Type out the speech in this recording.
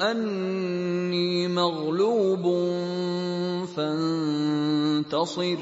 أَنِّي مَغْلُوبٌ فَانتَصِرْ.